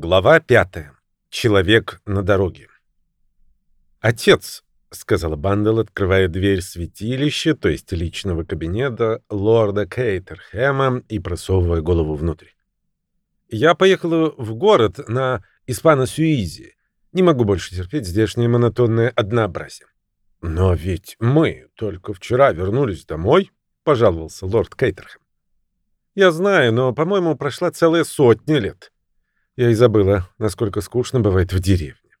Глава пятая. Человек на дороге. «Отец», — сказала Бандел, открывая дверь святилища, то есть личного кабинета лорда Кейтерхэма и просовывая голову внутрь. «Я поехала в город на Испано-Сюизи. Не могу больше терпеть здешнее монотонное однообразие». «Но ведь мы только вчера вернулись домой», — пожаловался лорд Кейтерхэм. «Я знаю, но, по-моему, прошла целая сотня лет». Я и забыла, насколько скучно бывает в деревне.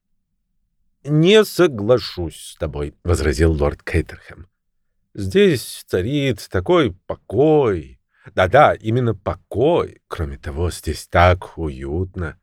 «Не соглашусь с тобой», — возразил лорд Кейтерхэм. «Здесь царит такой покой. Да-да, именно покой. Кроме того, здесь так уютно.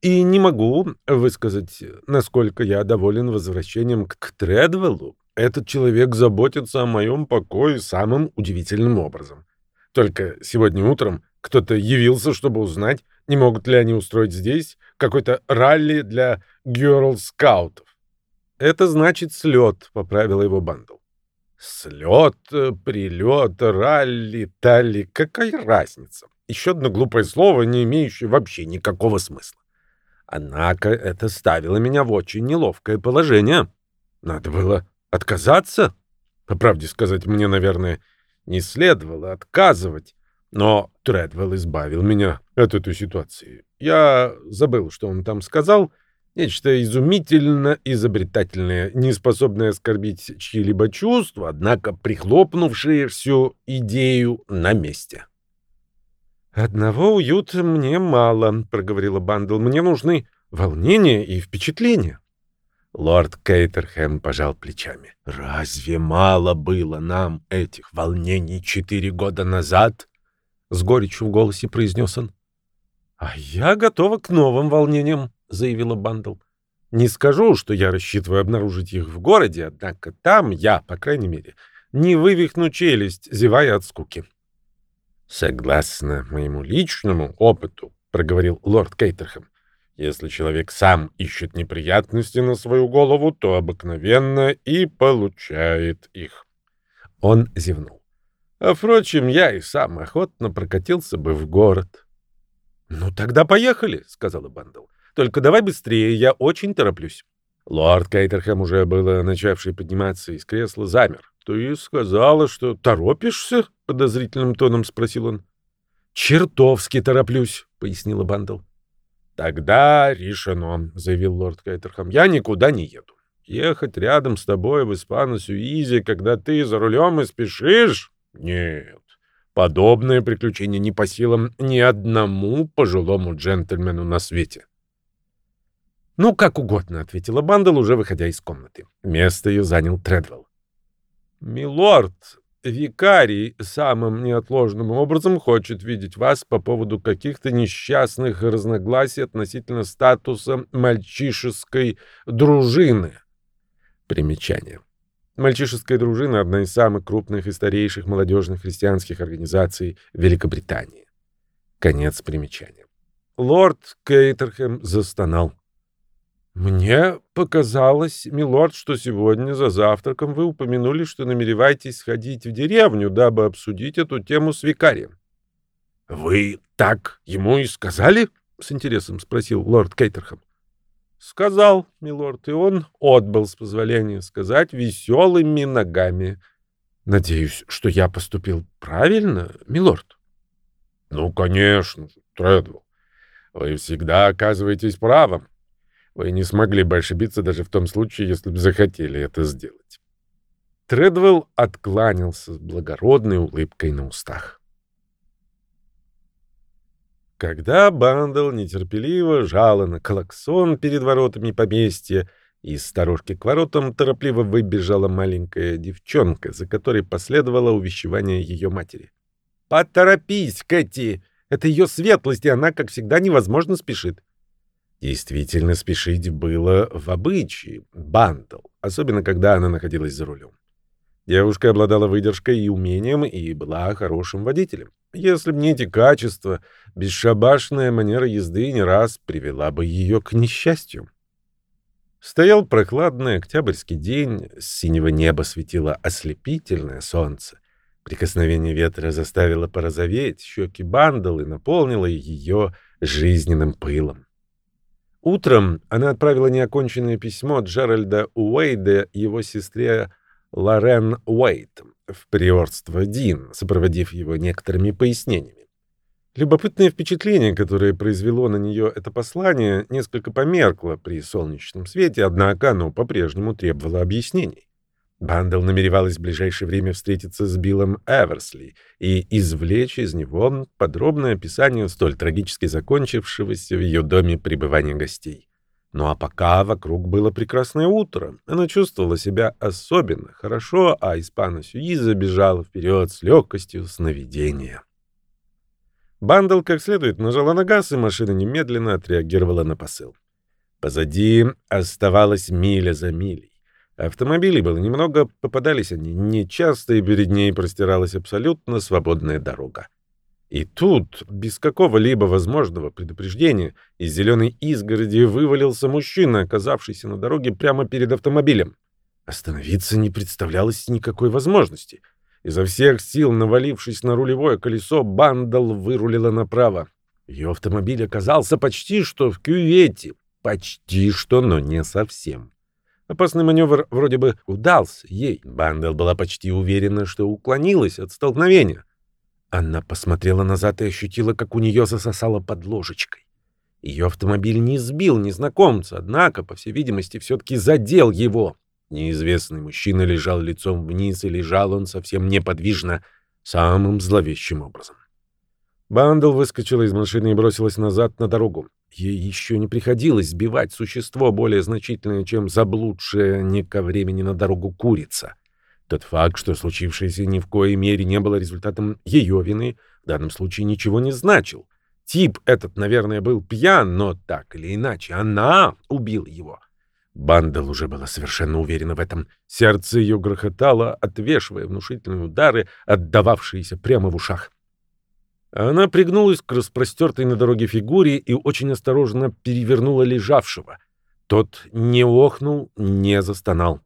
И не могу высказать, насколько я доволен возвращением к Тредвеллу. Этот человек заботится о моем покое самым удивительным образом. Только сегодня утром кто-то явился, чтобы узнать, не могут ли они устроить здесь какой-то ралли для герл-скаутов. Это значит слет, поправила его Бандл. Слет, прилет, ралли, талли, какая разница? Еще одно глупое слово, не имеющее вообще никакого смысла. Однако это ставило меня в очень неловкое положение. Надо было отказаться. По правде сказать, мне, наверное, не следовало отказывать. Но Тредвелл избавил меня от этой ситуации. Я забыл, что он там сказал. Нечто изумительно изобретательное, не способное оскорбить чьи-либо чувства, однако прихлопнувшее всю идею на месте. «Одного уюта мне мало», — проговорила Бандл. «Мне нужны волнения и впечатления». Лорд Кейтерхэм пожал плечами. «Разве мало было нам этих волнений четыре года назад?» — с горечью в голосе произнес он. «А я готова к новым волнениям», — заявила Бандл. «Не скажу, что я рассчитываю обнаружить их в городе, однако там я, по крайней мере, не вывихну челюсть, зевая от скуки». «Согласно моему личному опыту», — проговорил лорд Кейтерхэм, «если человек сам ищет неприятности на свою голову, то обыкновенно и получает их». Он зевнул. А, впрочем, я и сам охотно прокатился бы в город. — Ну, тогда поехали, — сказала Бандл. — Только давай быстрее, я очень тороплюсь. Лорд Кейтерхэм, уже было начавший подниматься из кресла, замер. — Ты сказала, что торопишься? — подозрительным тоном спросил он. — Чертовски тороплюсь, — пояснила Бандл. — Тогда решено, — заявил лорд Кейтерхэм. — Я никуда не еду. Ехать рядом с тобой в Испано-Сюизе, когда ты за рулем и спешишь... Нет, подобное приключение не по силам ни одному пожилому джентльмену на свете. «Ну, как угодно», — ответила Бандл, уже выходя из комнаты. Место ее занял Тредвелл. «Милорд, викарий самым неотложным образом хочет видеть вас по поводу каких-то несчастных разногласий относительно статуса мальчишеской дружины». Примечание. Мальчишеская дружина — одна из самых крупных и старейших молодежных христианских организаций Великобритании. Конец примечания. Лорд Кейтерхэм застонал. «Мне показалось, милорд, что сегодня за завтраком вы упомянули, что намереваетесь сходить в деревню, дабы обсудить эту тему с викарием». «Вы так ему и сказали?» — с интересом спросил лорд Кейтерхэм. Сказал, милорд, и он отбыл, с позволения сказать, веселыми ногами. Надеюсь, что я поступил правильно, милорд? Ну, конечно, Тредвелл. Вы всегда оказываетесь правым. Вы не смогли бы ошибиться даже в том случае, если бы захотели это сделать. Тредвелл откланялся с благородной улыбкой на устах. Когда Бандл нетерпеливо жала на клаксон перед воротами поместья, из сторожки к воротам торопливо выбежала маленькая девчонка, за которой последовало увещевание ее матери. «Поторопись, Кэти! Это ее светлость, и она, как всегда, невозможно спешит». Действительно, спешить было в обычае Бандл, особенно когда она находилась за рулем. Девушка обладала выдержкой и умением и была хорошим водителем. Если бы не эти качества, бесшабашная манера езды не раз привела бы ее к несчастью. Стоял прохладный октябрьский день, с синего неба светило ослепительное солнце. Прикосновение ветра заставило порозоветь щеки бандалы, наполнило ее жизненным пылом. Утром она отправила неоконченное письмо Джеральда Уэйда его сестре Лорен Уэйт в приорство Дин, сопроводив его некоторыми пояснениями. Любопытное впечатление, которое произвело на нее это послание, несколько померкло при солнечном свете, однако оно по-прежнему требовало объяснений. Бандл намеревалась в ближайшее время встретиться с Биллом Эверсли и извлечь из него подробное описание столь трагически закончившегося в ее доме пребывания гостей. Ну а пока вокруг было прекрасное утро, она чувствовала себя особенно хорошо, а Испано-Сюиза бежала вперед с легкостью сновидения. Бандл как следует нажала на газ, и машина немедленно отреагировала на посыл. Позади оставалась миля за милей. Автомобилей было немного, попадались они нечасто, и перед ней простиралась абсолютно свободная дорога. И тут, без какого-либо возможного предупреждения, из зеленой изгороди вывалился мужчина, оказавшийся на дороге прямо перед автомобилем. Остановиться не представлялось никакой возможности. Изо всех сил, навалившись на рулевое колесо, Бандал вырулила направо. Ее автомобиль оказался почти что в кювете. Почти что, но не совсем. Опасный маневр вроде бы удался ей. Бандел была почти уверена, что уклонилась от столкновения. Она посмотрела назад и ощутила, как у нее засосало под ложечкой. Ее автомобиль не сбил незнакомца, однако, по всей видимости, все-таки задел его. Неизвестный мужчина лежал лицом вниз, и лежал он совсем неподвижно, самым зловещим образом. Бандл выскочила из машины и бросилась назад на дорогу. Ей еще не приходилось сбивать существо более значительное, чем заблудшая не ко времени на дорогу курица. Тот факт, что случившееся ни в коей мере не было результатом ее вины, в данном случае ничего не значил. Тип этот, наверное, был пьян, но так или иначе она убила его. Бандал уже была совершенно уверена в этом. Сердце ее грохотало, отвешивая внушительные удары, отдававшиеся прямо в ушах. Она пригнулась к распростертой на дороге фигуре и очень осторожно перевернула лежавшего. Тот не охнул, не застонал.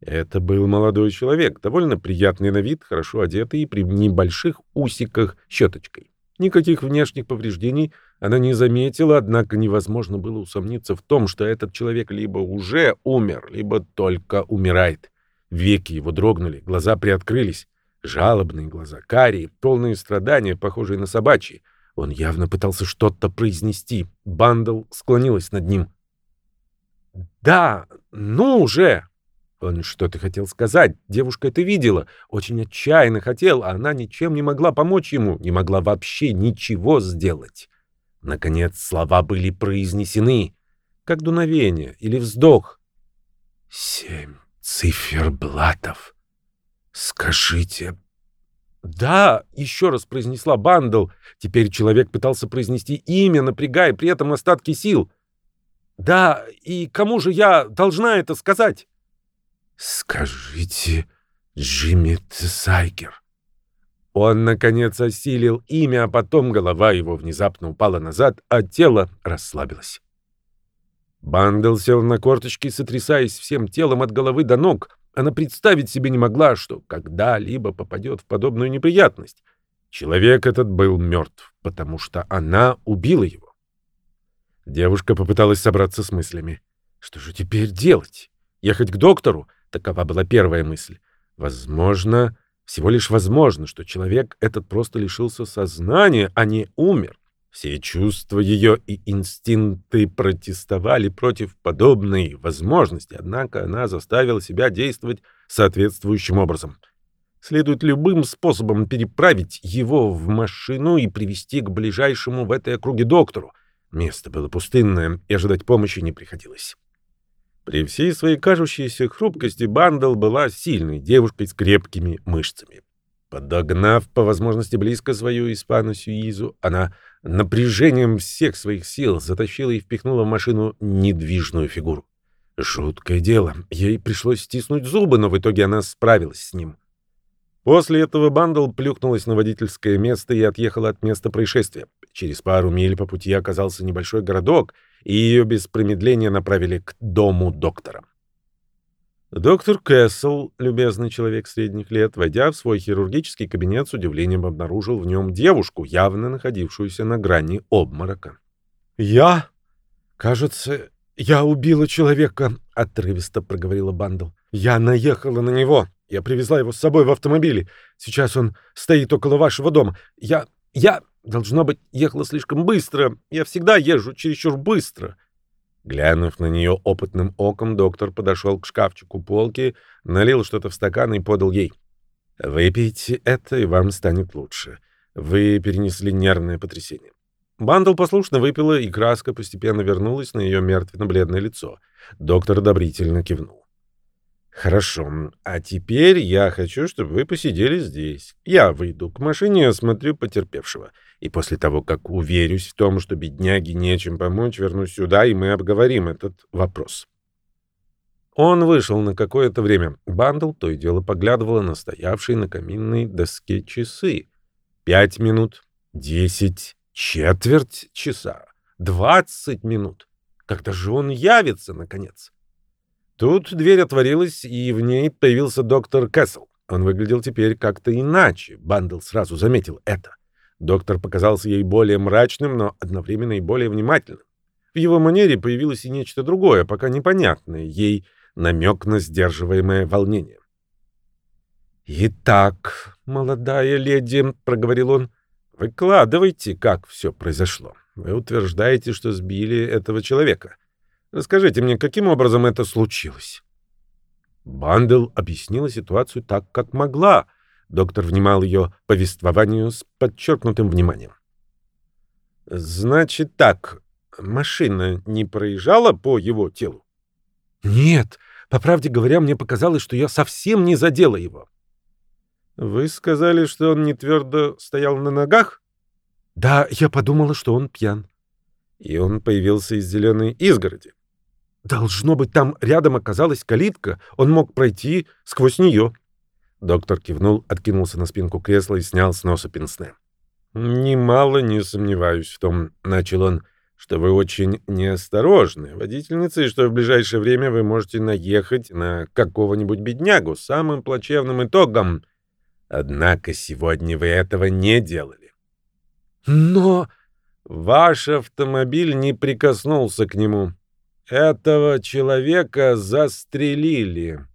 Это был молодой человек, довольно приятный на вид, хорошо одетый и при небольших усиках щеточкой. Никаких внешних повреждений она не заметила, однако невозможно было усомниться в том, что этот человек либо уже умер, либо только умирает. Веки его дрогнули, глаза приоткрылись. Жалобные глаза, карие, полные страдания, похожие на собачьи. Он явно пытался что-то произнести. Бандл склонилась над ним. «Да, ну уже!» Он что-то хотел сказать. Девушка это видела. Очень отчаянно хотела, а она ничем не могла помочь ему, не могла вообще ничего сделать. Наконец слова были произнесены, как дуновение или вздох. «Семь циферблатов!» «Скажите...» «Да», — еще раз произнесла Бандл. Теперь человек пытался произнести имя, напрягая при этом остатки сил. «Да, и кому же я должна это сказать?» «Скажите Джимми Цайгер». Он, наконец, осилил имя, а потом голова его внезапно упала назад, а тело расслабилось. Бандл сел на корточки, сотрясаясь всем телом от головы до ног. Она представить себе не могла, что когда-либо попадет в подобную неприятность. Человек этот был мертв, потому что она убила его. Девушка попыталась собраться с мыслями. Что же теперь делать? Ехать к доктору? Такова была первая мысль. Возможно, всего лишь возможно, что человек этот просто лишился сознания, а не умер. Все чувства ее и инстинкты протестовали против подобной возможности, однако она заставила себя действовать соответствующим образом. Следует любым способом переправить его в машину и привести к ближайшему в этой округе доктору. Место было пустынное, и ожидать помощи не приходилось. При всей своей кажущейся хрупкости Бандл была сильной девушкой с крепкими мышцами. Подогнав по возможности близко свою испану Сюизу, она напряжением всех своих сил затащила и впихнула в машину недвижную фигуру. Жуткое дело. Ей пришлось стиснуть зубы, но в итоге она справилась с ним. После этого Бандл плюхнулась на водительское место и отъехала от места происшествия. Через пару миль по пути оказался небольшой городок, и ее без промедления направили к дому доктора. Доктор Кэссел, любезный человек средних лет, войдя в свой хирургический кабинет, с удивлением обнаружил в нем девушку, явно находившуюся на грани обморока. «Я? «Кажется, я убила человека», — отрывисто проговорила Бандл. «Я наехала на него. Я привезла его с собой в автомобиле. Сейчас он стоит около вашего дома. Я... я, должно быть, ехала слишком быстро. Я всегда езжу чересчур быстро». Глянув на нее опытным оком, доктор подошел к шкафчику полки, налил что-то в стакан и подал ей. «Выпейте это, и вам станет лучше. Вы перенесли нервное потрясение». Бандл послушно выпила, и краска постепенно вернулась на ее мертвенно-бледное лицо. Доктор одобрительно кивнул. «Хорошо. А теперь я хочу, чтобы вы посидели здесь. Я выйду к машине и осмотрю потерпевшего. И после того, как уверюсь в том, что бедняге нечем помочь, вернусь сюда, и мы обговорим этот вопрос». Он вышел на какое-то время. Бандл то и дело поглядывала на стоявшие на каминной доске часы. Пять минут, десять, четверть часа, двадцать минут. Когда же он явится, наконец? Тут дверь отворилась, и в ней появился доктор Кэссел. Он выглядел теперь как-то иначе. Бандл сразу заметил это. Доктор показался ей более мрачным, но одновременно и более внимательным. В его манере появилось и нечто другое, пока непонятное ей, намек на сдерживаемое волнение. «Итак, молодая леди», — проговорил он, — «выкладывайте, как все произошло. Вы утверждаете, что сбили этого человека. Расскажите мне, каким образом это случилось?» Бандл объяснила ситуацию так, как могла. Доктор внимал ее повествованию с подчеркнутым вниманием. «Значит так, машина не проезжала по его телу?» «Нет, по правде говоря, мне показалось, что я совсем не задела его». «Вы сказали, что он не твердо стоял на ногах?» «Да, я подумала, что он пьян». «И он появился из зеленой изгороди?» Должно быть, там рядом оказалась калитка, он мог пройти сквозь нее. Доктор кивнул, откинулся на спинку кресла и снял с носа пенсне. «Немало не сомневаюсь в том», — начал он, — «что вы очень неосторожны, водительница, и что в ближайшее время вы можете наехать на какого-нибудь беднягу с самым плачевным итогом. Однако сегодня вы этого не делали». «Но...» «Ваш автомобиль не прикоснулся к нему», этого человека застрелили.